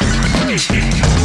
Thank y